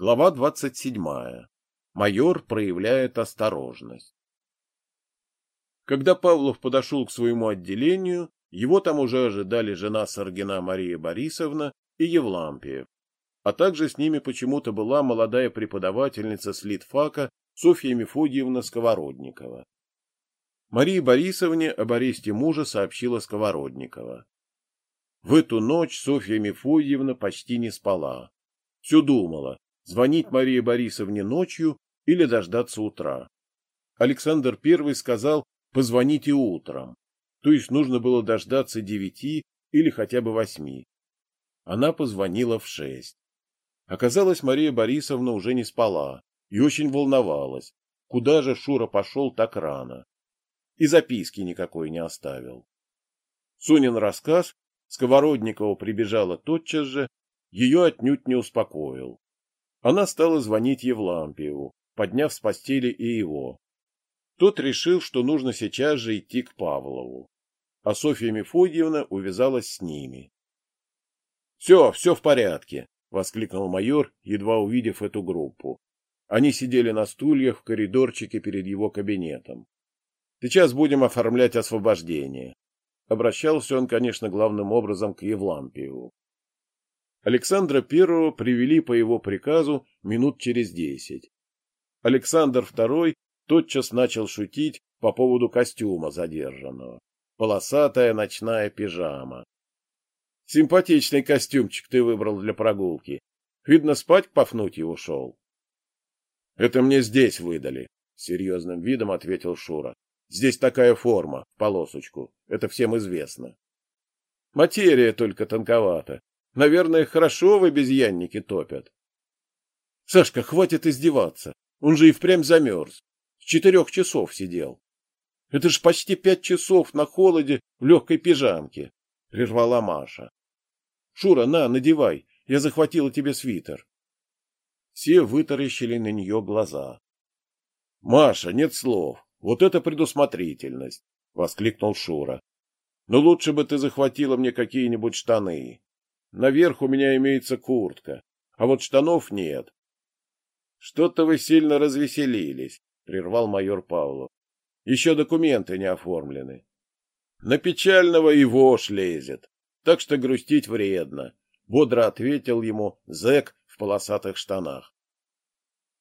Глава 27. Майор проявляет осторожность. Когда Павлов подошел к своему отделению, его там уже ожидали жена Саргина Мария Борисовна и Евлампиев, а также с ними почему-то была молодая преподавательница с литфака Софья Мефодьевна Сковородникова. Марии Борисовне об аресте мужа сообщила Сковородникова. В эту ночь Софья Мефодьевна почти не спала. Все думала, звонить Марии Борисовне ночью или дождаться утра. Александр I сказал «позвоните утром», то есть нужно было дождаться девяти или хотя бы восьми. Она позвонила в шесть. Оказалось, Мария Борисовна уже не спала и очень волновалась, куда же Шура пошел так рано. И записки никакой не оставил. Сунин рассказ, Сковородникова прибежала тотчас же, ее отнюдь не успокоил. Она стала звонить Евлампиеву, подняв с постели и его. Тот решил, что нужно сейчас же идти к Павлову, а Софья Мефодьевна увязалась с ними. — Все, все в порядке, — воскликнул майор, едва увидев эту группу. Они сидели на стульях в коридорчике перед его кабинетом. — Сейчас будем оформлять освобождение. Обращался он, конечно, главным образом к Евлампиеву. Александра I привели по его приказу минут через десять. Александр II тотчас начал шутить по поводу костюма задержанного. Полосатая ночная пижама. Симпатичный костюмчик ты выбрал для прогулки. Видно, спать пафнуть его шел. — Это мне здесь выдали, — серьезным видом ответил Шура. — Здесь такая форма, полосочку. Это всем известно. Материя только тонковата. Наверное, хорошо в обезьяннике топят. Сашка, хватит издеваться. Он же и впрямь замерз. С четырех часов сидел. Это ж почти пять часов на холоде в легкой пижамке, — прервала Маша. Шура, на, надевай, я захватила тебе свитер. Все вытаращили на нее глаза. — Маша, нет слов. Вот это предусмотрительность! — воскликнул Шура. — Но лучше бы ты захватила мне какие-нибудь штаны. Наверх у меня имеется куртка, а вот штанов нет. — Что-то вы сильно развеселились, — прервал майор Павлов. — Еще документы не оформлены. На печального и вошь лезет, так что грустить вредно, — бодро ответил ему зэк в полосатых штанах.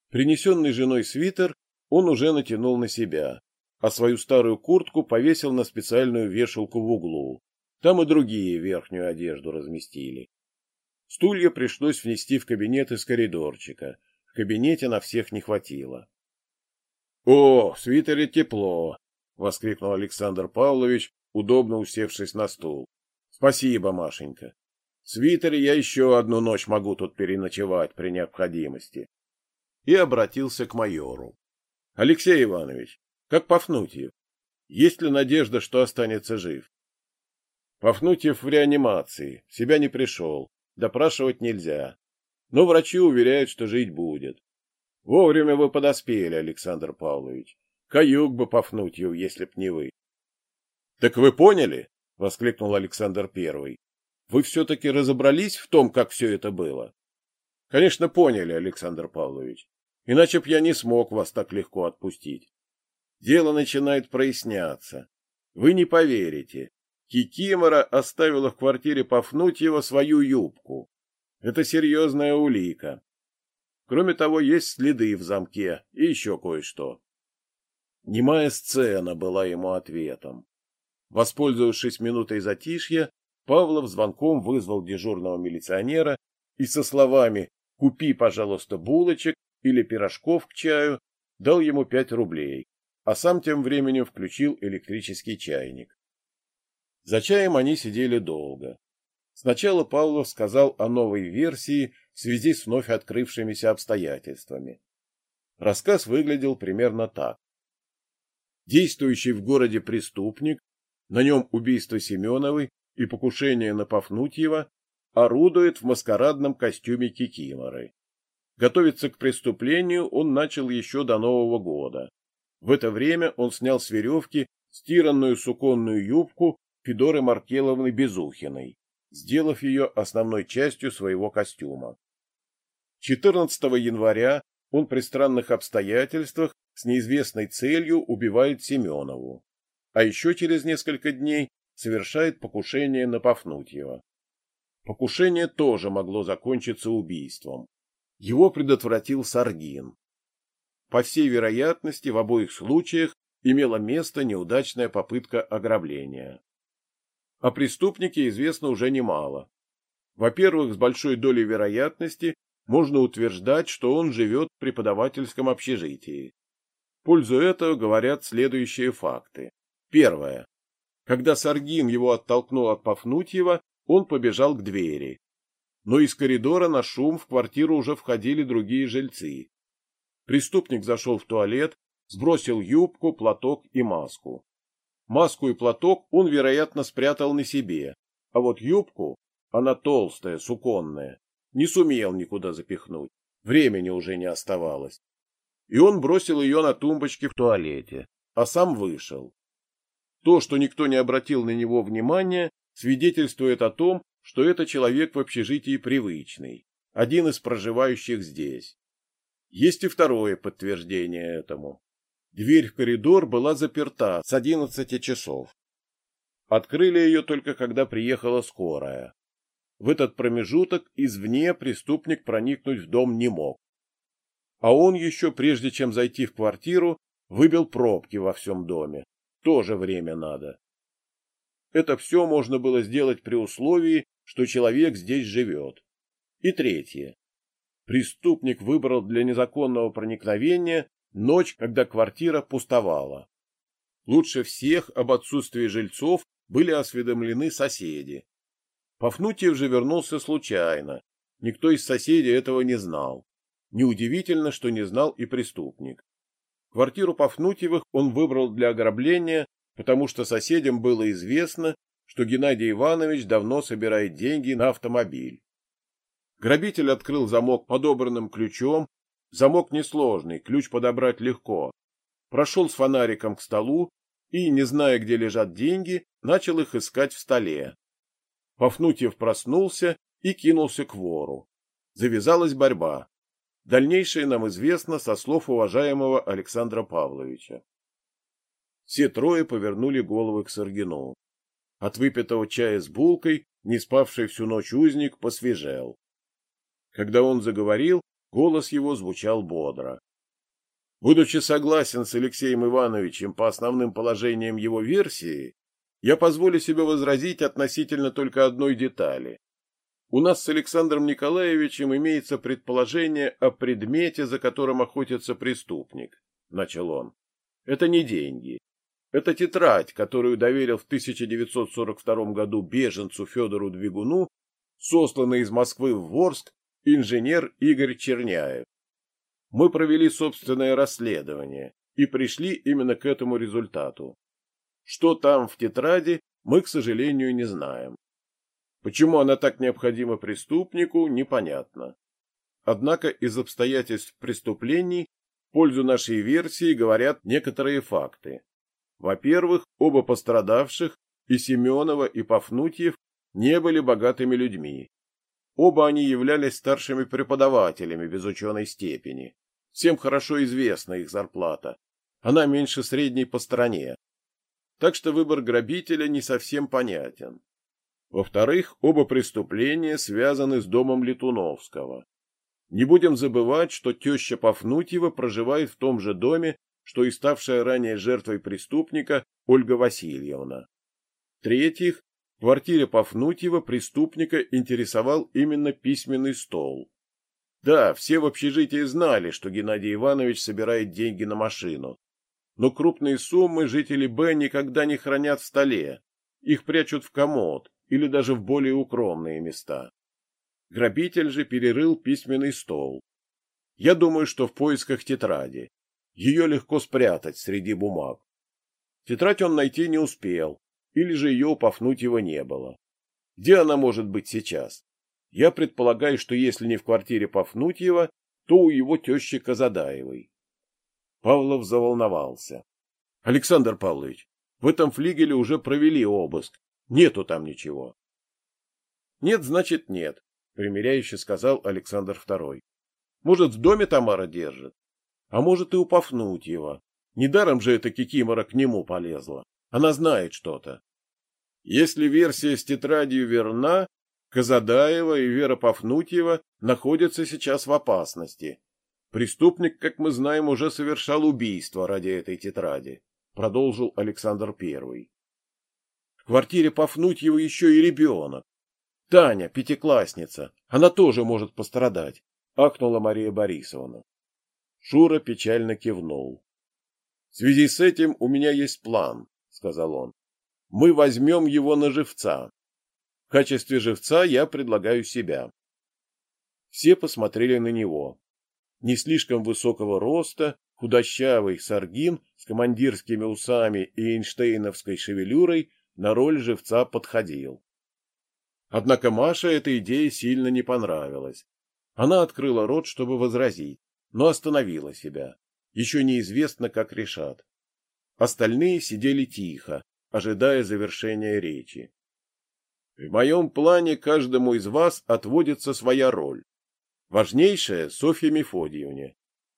Принесенный женой свитер он уже натянул на себя, а свою старую куртку повесил на специальную вешалку в углу, там и другие верхнюю одежду разместили. Стулья пришлось внести в кабинет из коридорчика. В кабинете на всех не хватило. — О, в свитере тепло! — воскликнул Александр Павлович, удобно усевшись на стул. — Спасибо, Машенька. В свитере я еще одну ночь могу тут переночевать при необходимости. И обратился к майору. — Алексей Иванович, как Пафнутьев? Есть ли надежда, что останется жив? Пафнутьев в реанимации, в себя не пришел, допрашивать нельзя. Но врачи уверяют, что жить будет. Вовремя вы подоспели, Александр Павлович. Каюк бы Пафнутьев, если б не вы. — Так вы поняли? — воскликнул Александр Первый. — Вы все-таки разобрались в том, как все это было? — Конечно, поняли, Александр Павлович. Иначе б я не смог вас так легко отпустить. Дело начинает проясняться. Вы не поверите. Кикимора оставила в квартире Пафнутьева свою юбку. Это серьезная улика. Кроме того, есть следы в замке и еще кое-что. Немая сцена была ему ответом. Воспользовавшись минутой затишья, Павлов звонком вызвал дежурного милиционера и со словами «Купи, пожалуйста, булочек или пирожков к чаю» дал ему пять рублей, а сам тем временем включил электрический чайник. За чаем они сидели долго. Сначала Павлов сказал о новой версии в связи с вновь открывшимися обстоятельствами. Рассказ выглядел примерно так. Действующий в городе преступник, на нем убийство Семеновой и покушение на Пафнутьева, орудует в маскарадном костюме Кикиморы. Готовиться к преступлению он начал еще до Нового года. В это время он снял с веревки стиранную суконную юбку Федоры Маркеловны Безухиной, сделав ее основной частью своего костюма. 14 января он при странных обстоятельствах с неизвестной целью убивает Семенову, а еще через несколько дней совершает покушение на Пафнутьева. Покушение тоже могло закончиться убийством. Его предотвратил Саргин. По всей вероятности, в обоих случаях имела место неудачная попытка ограбления. О преступнике известно уже немало. Во-первых, с большой долей вероятности можно утверждать, что он живет в преподавательском общежитии. В пользу этого говорят следующие факты. Первое. Когда Саргин его оттолкнул от Пафнутьева, он побежал к двери. Но из коридора на шум в квартиру уже входили другие жильцы. Преступник зашел в туалет, сбросил юбку, платок и маску. Маску и платок он, вероятно, спрятал на себе, а вот юбку, она толстая, суконная, не сумел никуда запихнуть, времени уже не оставалось. И он бросил ее на тумбочке в туалете, а сам вышел. То, что никто не обратил на него внимания, свидетельствует о том, что это человек в общежитии привычный, один из проживающих здесь. Есть и второе подтверждение этому. Дверь в коридор была заперта с одиннадцати часов. Открыли ее только когда приехала скорая. В этот промежуток извне преступник проникнуть в дом не мог. А он еще, прежде чем зайти в квартиру, выбил пробки во всем доме. Тоже время надо. Это все можно было сделать при условии, что человек здесь живет. И третье. Преступник выбрал для незаконного проникновения ночь, когда квартира пустовала. Лучше всех об отсутствии жильцов были осведомлены соседи. Пафнутьев же вернулся случайно. Никто из соседей этого не знал. Неудивительно, что не знал и преступник. Квартиру Пафнутьевых он выбрал для ограбления, потому что соседям было известно, что Геннадий Иванович давно собирает деньги на автомобиль. Грабитель открыл замок подобранным ключом. Замок несложный, ключ подобрать легко. Прошел с фонариком к столу и, не зная, где лежат деньги, начал их искать в столе. Пафнутьев проснулся и кинулся к вору. Завязалась борьба. Дальнейшее нам известно со слов уважаемого Александра Павловича. Все трое повернули головы к Саргину. От выпитого чая с булкой, не спавший всю ночь узник, посвежел. Когда он заговорил, голос его звучал бодро. Будучи согласен с Алексеем Ивановичем по основным положениям его версии, я позволю себе возразить относительно только одной детали. У нас с Александром Николаевичем имеется предположение о предмете, за которым охотится преступник, — начал он. Это не деньги. Это тетрадь, которую доверил в 1942 году беженцу Федору Двигуну, сосланный из Москвы в Ворск, инженер Игорь Черняев. Мы провели собственное расследование и пришли именно к этому результату. Что там в тетради, мы, к сожалению, не знаем. Почему она так необходима преступнику, непонятно. Однако из обстоятельств преступлений в пользу нашей версии говорят некоторые факты. Во-первых, оба пострадавших, и Семенова, и Пафнутьев, не были богатыми людьми. Оба они являлись старшими преподавателями без ученой степени. Всем хорошо известна их зарплата. Она меньше средней по стране так что выбор грабителя не совсем понятен. Во-вторых, оба преступления связаны с домом Летуновского. Не будем забывать, что теща Пафнутьева проживает в том же доме, что и ставшая ранее жертвой преступника Ольга Васильевна. В-третьих, в квартире Пафнутьева преступника интересовал именно письменный стол. Да, все в общежитии знали, что Геннадий Иванович собирает деньги на машину, но крупные суммы жители Б никогда не хранят в столе. Их прячут в комод или даже в более укромные места. Грабитель же перерыл письменный стол. Я думаю, что в поисках тетради. Ее легко спрятать среди бумаг. Тетрадь он найти не успел, или же ее у Пафнутьева не было. Где она может быть сейчас? Я предполагаю, что если не в квартире Пафнутьева, то у его тещи Казадаевой. Павлов заволновался. — Александр Павлович, в этом флигеле уже провели обыск. Нету там ничего. — Нет, значит, нет, — примиряюще сказал Александр II. Может, в доме Тамара держит? А может, и у Пафнутьева. Недаром же эта кикимора к нему полезла. Она знает что-то. Если версия с тетрадью верна, Казадаева и Вера Пафнутьева находятся сейчас в опасности. Преступник, как мы знаем, уже совершал убийство ради этой тетради, продолжил Александр Первый. В квартире Пафнутьева еще и ребенок. Таня, пятиклассница, она тоже может пострадать, ахнула Мария Борисовна. Шура печально кивнул. В связи с этим у меня есть план, сказал он. Мы возьмем его на живца. В качестве живца я предлагаю себя. Все посмотрели на него. Не слишком высокого роста, худощавый саргин с командирскими усами и эйнштейновской шевелюрой на роль живца подходил. Однако Маше эта идея сильно не понравилась. Она открыла рот, чтобы возразить, но остановила себя. Еще неизвестно, как решат. Остальные сидели тихо, ожидая завершения речи. В моем плане каждому из вас отводится своя роль. Важнейшая — Софья Мефодиевне.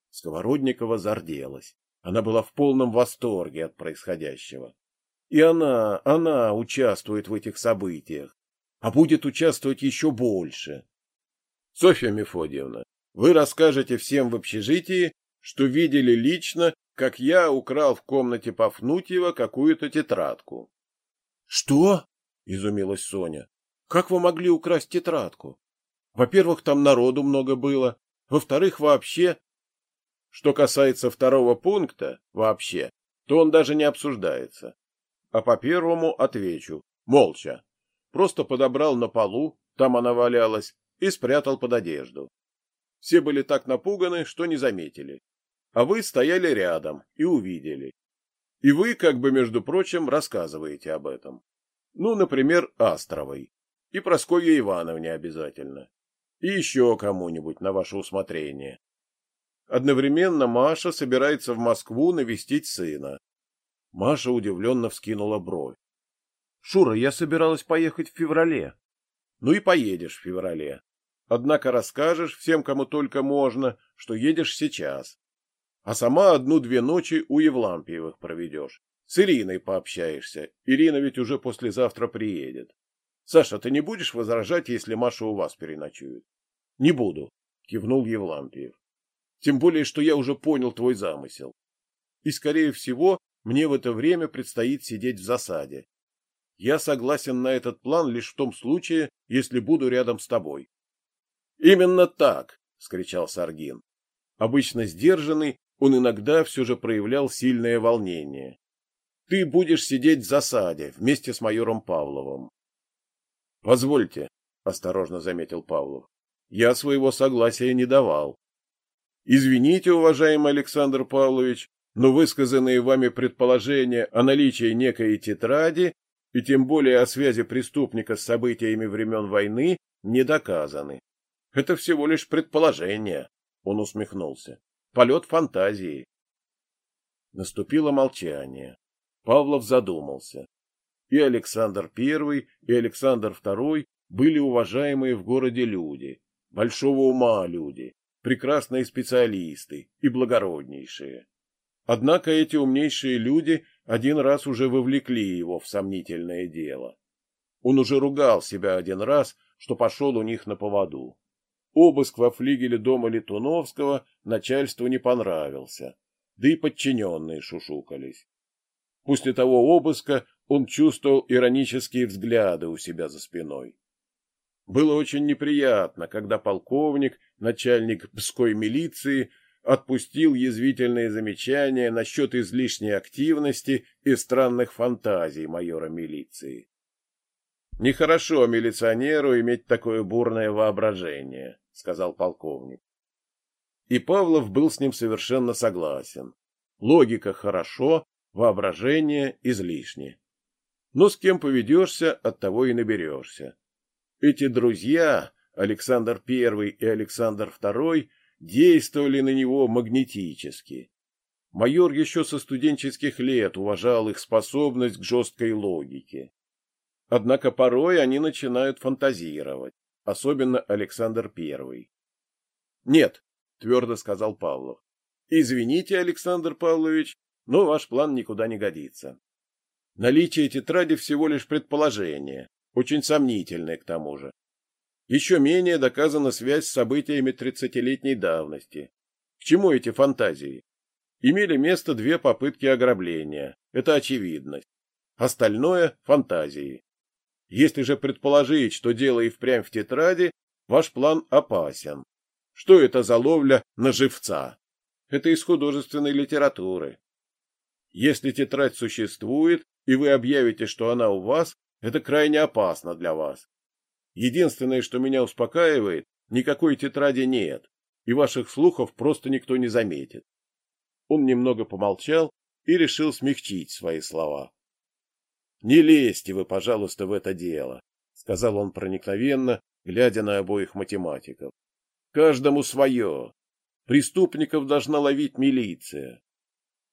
Сковородникова зарделась. Она была в полном восторге от происходящего. И она, она участвует в этих событиях, а будет участвовать еще больше. Софья Мефодиевна, вы расскажете всем в общежитии, что видели лично, как я украл в комнате Пафнутьева какую-то тетрадку. — Что? — изумилась Соня. — Как вы могли украсть тетрадку? Во-первых, там народу много было. Во-вторых, вообще... Что касается второго пункта, вообще, то он даже не обсуждается. А по первому отвечу. Молча. Просто подобрал на полу, там она валялась, и спрятал под одежду. Все были так напуганы, что не заметили. А вы стояли рядом и увидели. И вы, как бы, между прочим, рассказываете об этом. Ну, например, Астровой. И Прасковье Ивановне обязательно. И еще кому-нибудь на ваше усмотрение. Одновременно Маша собирается в Москву навестить сына. Маша удивленно вскинула бровь. — Шура, я собиралась поехать в феврале. — Ну и поедешь в феврале. Однако расскажешь всем, кому только можно, что едешь сейчас. А сама одну-две ночи у Евлампиевых проведешь. С Ириной пообщаешься. Ирина ведь уже послезавтра приедет. Саша, ты не будешь возражать, если Маша у вас переночует? — Не буду, — кивнул Евлампиев. — Тем более, что я уже понял твой замысел. И, скорее всего, мне в это время предстоит сидеть в засаде. Я согласен на этот план лишь в том случае, если буду рядом с тобой. Именно так, скричал Саргин. Обычно сдержанный, он иногда все же проявлял сильное волнение. Ты будешь сидеть в засаде вместе с майором Павловым. Позвольте, осторожно заметил Павлов. Я своего согласия не давал. Извините, уважаемый Александр Павлович, но высказанные вами предположения о наличии некой тетради и тем более о связи преступника с событиями времен войны не доказаны. Это всего лишь предположение, он усмехнулся. Полет фантазии. Наступило молчание. Павлов задумался. И Александр I, и Александр II были уважаемые в городе люди, большого ума люди, прекрасные специалисты и благороднейшие. Однако эти умнейшие люди один раз уже вовлекли его в сомнительное дело. Он уже ругал себя один раз, что пошел у них на поводу. Обыск во флигеле дома Литуновского начальству не понравился, да и подчиненные шушукались. После того обыска он чувствовал иронические взгляды у себя за спиной. Было очень неприятно, когда полковник, начальник пской милиции, отпустил язвительные замечания насчет излишней активности и странных фантазий майора милиции. Нехорошо милиционеру иметь такое бурное воображение, сказал полковник. И Павлов был с ним совершенно согласен. Логика хорошо, воображение излишне. Но с кем поведешься, от того и наберешься. Эти друзья, Александр I и Александр II, действовали на него магнетически. Майор еще со студенческих лет уважал их способность к жесткой логике. Однако порой они начинают фантазировать, особенно Александр I. Нет, твердо сказал Павлов. Извините, Александр Павлович, но ваш план никуда не годится. Наличие тетради всего лишь предположение, очень сомнительное к тому же. Еще менее доказана связь с событиями тридцатилетней давности. К чему эти фантазии? Имели место две попытки ограбления, это очевидность. Остальное — фантазии. Если же предположить, что дело и впрямь в тетради, ваш план опасен. Что это за ловля на живца? Это из художественной литературы. Если тетрадь существует, и вы объявите, что она у вас, это крайне опасно для вас. Единственное, что меня успокаивает, никакой тетради нет, и ваших слухов просто никто не заметит. Он немного помолчал и решил смягчить свои слова. Не лезьте вы, пожалуйста, в это дело, сказал он проникновенно, глядя на обоих математиков. Каждому свое. Преступников должна ловить милиция.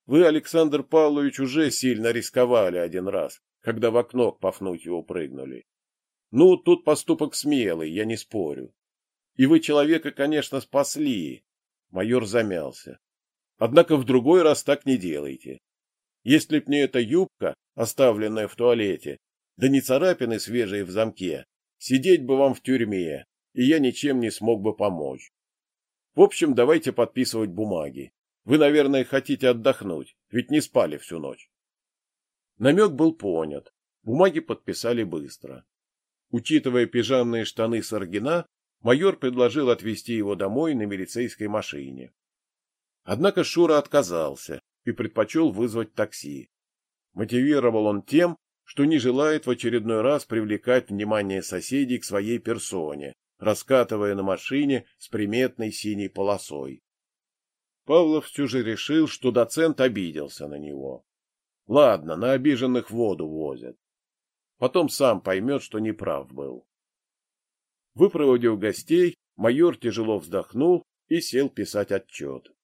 Вы, Александр Павлович, уже сильно рисковали один раз, когда в окно к Пафнутьеву прыгнули. Ну, тут поступок смелый, я не спорю. И вы человека, конечно, спасли. Майор замялся. Однако в другой раз так не делайте. Если б не эта юбка, оставленная в туалете, да не царапины свежие в замке, сидеть бы вам в тюрьме, и я ничем не смог бы помочь. В общем, давайте подписывать бумаги. Вы, наверное, хотите отдохнуть, ведь не спали всю ночь. Намек был понят. Бумаги подписали быстро. Учитывая пижамные штаны Саргина, майор предложил отвезти его домой на милицейской машине. Однако Шура отказался и предпочел вызвать такси. Мотивировал он тем, что не желает в очередной раз привлекать внимание соседей к своей персоне, раскатывая на машине с приметной синей полосой. Павлов все же решил, что доцент обиделся на него. Ладно, на обиженных воду возят. Потом сам поймет, что неправ был. Выпроводив гостей, майор тяжело вздохнул и сел писать отчет.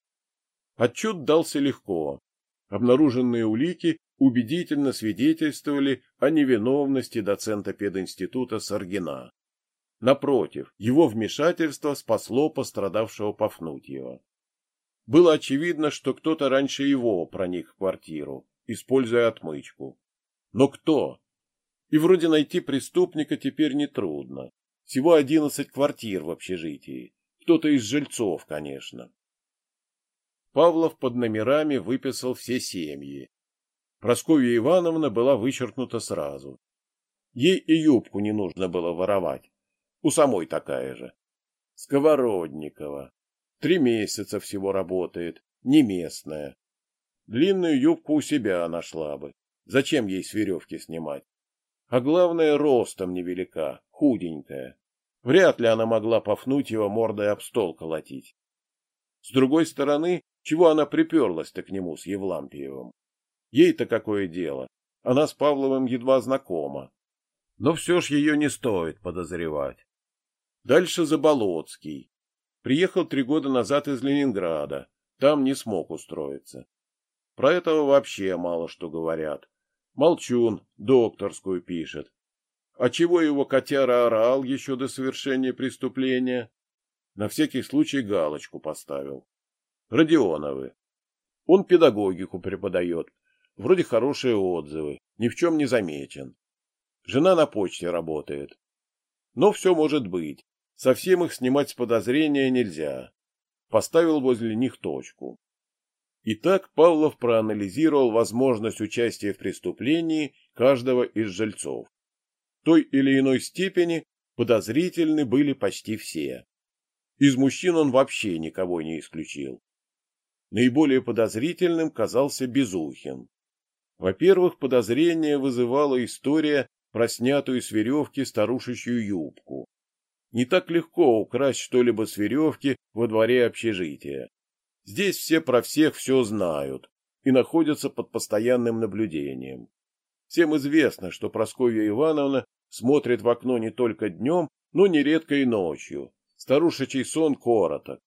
Отчет дался легко. Обнаруженные улики убедительно свидетельствовали о невиновности доцента пединститута Саргина. Напротив, его вмешательство спасло пострадавшего Пафнутьева. Было очевидно, что кто-то раньше его проник в квартиру, используя отмычку. Но кто? И вроде найти преступника теперь нетрудно. Всего одиннадцать квартир в общежитии. Кто-то из жильцов, конечно. Павлов под номерами выписал все семьи. Просковья Ивановна была вычеркнута сразу. Ей и юбку не нужно было воровать. У самой такая же. Сковородникова. Три месяца всего работает, не местная. Длинную юбку у себя нашла бы. Зачем ей с веревки снимать? А главное, ростом невелика, худенькая. Вряд ли она могла пофнуть его мордой об стол колотить. С другой стороны, чего она приперлась-то к нему с Евлампиевым? Ей-то какое дело? Она с Павловым едва знакома. Но все ж ее не стоит подозревать. Дальше Заболоцкий. Приехал три года назад из Ленинграда. Там не смог устроиться. Про этого вообще мало что говорят. Молчун докторскую пишет. А чего его котяра орал еще до совершения преступления? На всякий случай галочку поставил. Родионовы. Он педагогику преподает. Вроде хорошие отзывы. Ни в чем не замечен. Жена на почте работает. Но все может быть. Совсем их снимать с подозрения нельзя. Поставил возле них точку. Итак, Павлов проанализировал возможность участия в преступлении каждого из жильцов. В той или иной степени подозрительны были почти все. Из мужчин он вообще никого не исключил. Наиболее подозрительным казался Безухин. Во-первых, подозрение вызывала история про снятую с веревки старушечью юбку. Не так легко украсть что-либо с веревки во дворе общежития. Здесь все про всех все знают и находятся под постоянным наблюдением. Всем известно, что Прасковья Ивановна смотрит в окно не только днем, но нередко и ночью. Старушечий сон короток.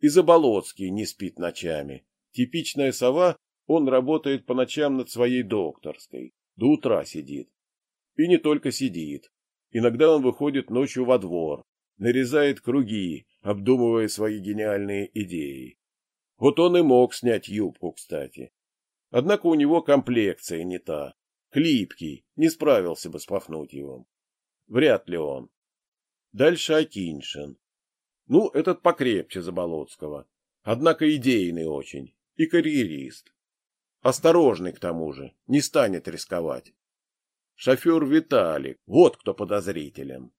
И Заболоцкий не спит ночами. Типичная сова, он работает по ночам над своей докторской. До утра сидит. И не только сидит. Иногда он выходит ночью во двор. нарезает круги, обдумывая свои гениальные идеи. Вот он и мог снять юбку, кстати. Однако у него комплекция не та. Хлипкий, не справился бы с Пафнутьевым. Вряд ли он. Дальше Акиншин. Ну, этот покрепче Заболоцкого. Однако идейный очень. И карьерист. Осторожный к тому же, не станет рисковать. Шофер Виталик, вот кто подозрителен.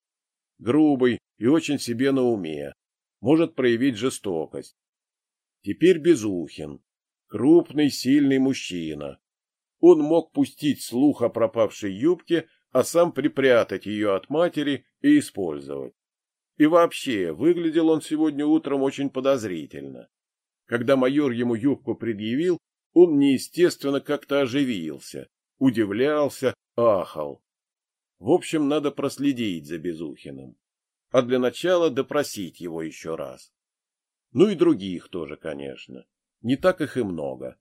Грубый и очень себе на уме. Может проявить жестокость. Теперь Безухин. Крупный, сильный мужчина. Он мог пустить слух о пропавшей юбке, а сам припрятать ее от матери и использовать. И вообще, выглядел он сегодня утром очень подозрительно. Когда майор ему юбку предъявил, он неестественно как-то оживился, удивлялся, ахал. В общем, надо проследить за Безухиным. А для начала допросить его еще раз. Ну и других тоже, конечно. Не так их и много.